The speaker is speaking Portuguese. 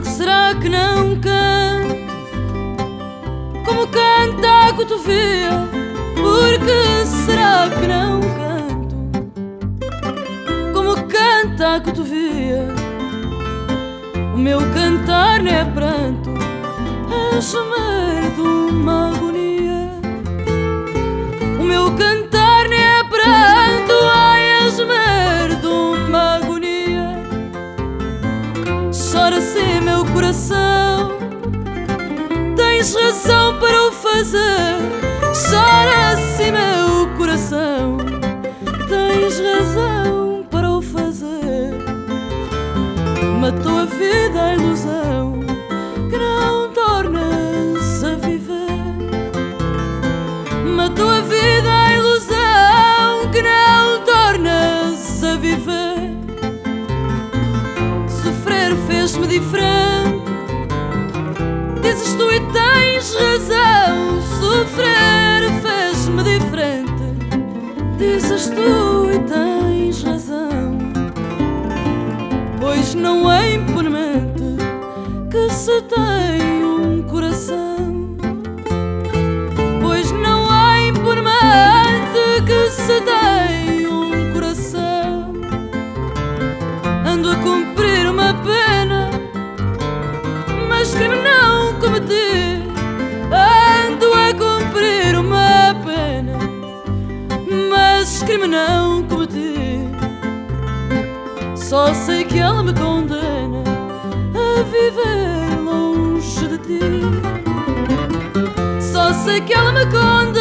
Porque será que não canto como canta a cotovia? Porque será que não canto como canta a cotovia? O meu cantar não é pranto, é gemer de uma Assim, meu coração, tens razão para o fazer. Chora assim, meu coração, tens razão para o fazer. Matou a vida a ilusão que não tornas a viver. Matou a vida a ilusão que não tornas a viver. Diferente. Dizes tu e tens razão. Sofrer fez-me diferente. Dizes tu e tens razão. Pois não é impunemente que se tem um coração. Crime não cometi. Só sei que ela me condena a viver longe de ti. Só sei que ela me condena